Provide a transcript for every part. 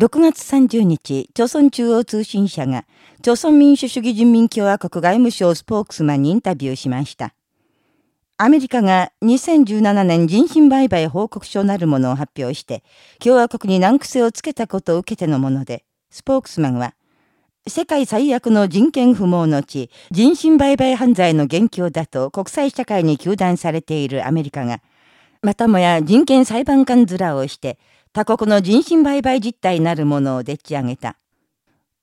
6月30日、朝鮮中央通信社が、朝鮮民主主義人民共和国外務省スポークスマンにインタビューしました。アメリカが2017年人身売買報告書なるものを発表して、共和国に難癖をつけたことを受けてのもので、スポークスマンは、世界最悪の人権不毛の地、人身売買犯罪の元凶だと国際社会に糾弾されているアメリカが、またもや人権裁判官面をして、他国の人身売買実態なるものをでっち上げた。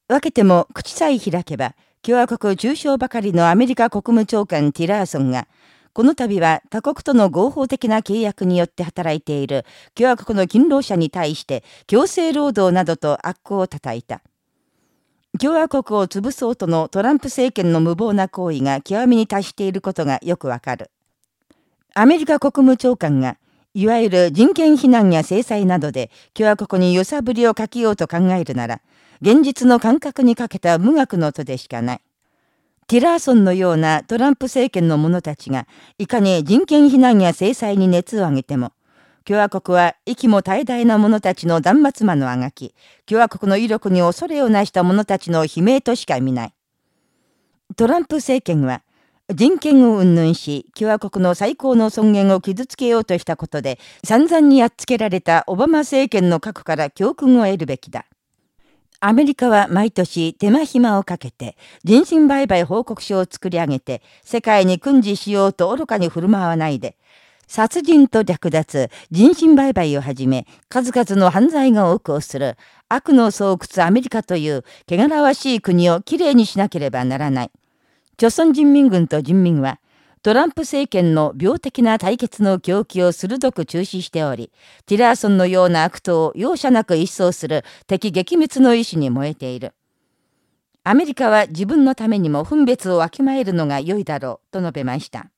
分けても口さえ開けば、共和国中小ばかりのアメリカ国務長官ティラーソンが、この度は他国との合法的な契約によって働いている共和国の勤労者に対して強制労働などと悪行を叩いた。共和国を潰そうとのトランプ政権の無謀な行為が極みに達していることがよくわかる。アメリカ国務長官がいわゆる人権非難や制裁などで共和国に揺さぶりをかけようと考えるなら、現実の感覚にかけた無学の音でしかない。ティラーソンのようなトランプ政権の者たちが、いかに人権非難や制裁に熱を上げても、共和国は息も怠大な者たちの断末魔のあがき、共和国の威力に恐れをなした者たちの悲鳴としか見ない。トランプ政権は、人権を云々し、共和国の最高の尊厳を傷つけようとしたことで、散々にやっつけられたオバマ政権の核から教訓を得るべきだ。アメリカは毎年手間暇をかけて人身売買報告書を作り上げて世界に訓示しようと愚かに振る舞わないで殺人と略奪、人身売買をはじめ数々の犯罪が多くをする悪の巣窟アメリカという汚らわしい国をきれいにしなければならない。朝鮮人民軍と人民は、トランプ政権の病的な対決の狂気を鋭く中止しており、ティラーソンのような悪党を容赦なく一掃する敵撃滅の意志に燃えている。アメリカは自分のためにも分別をわきまえるのが良いだろうと述べました。